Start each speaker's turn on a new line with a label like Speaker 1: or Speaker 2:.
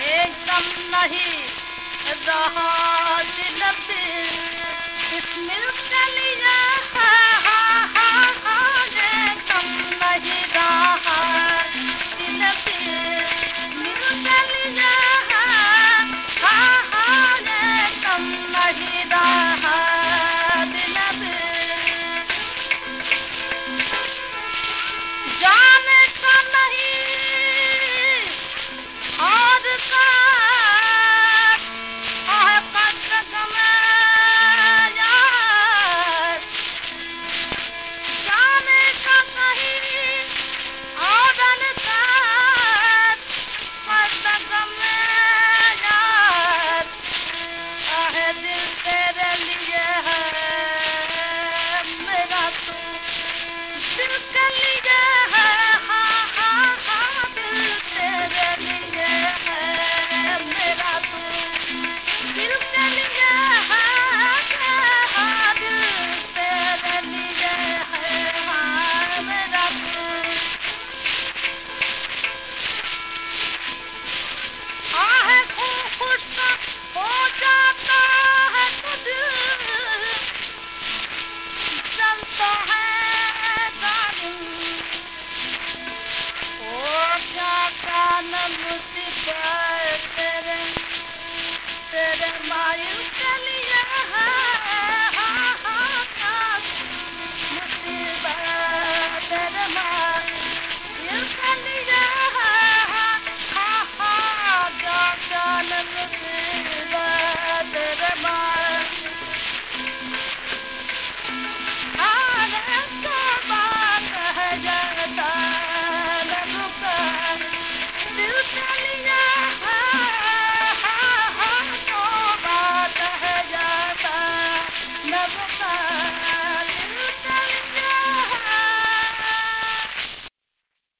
Speaker 1: एकदम नहीं रहा दिल इसमें दिल never find.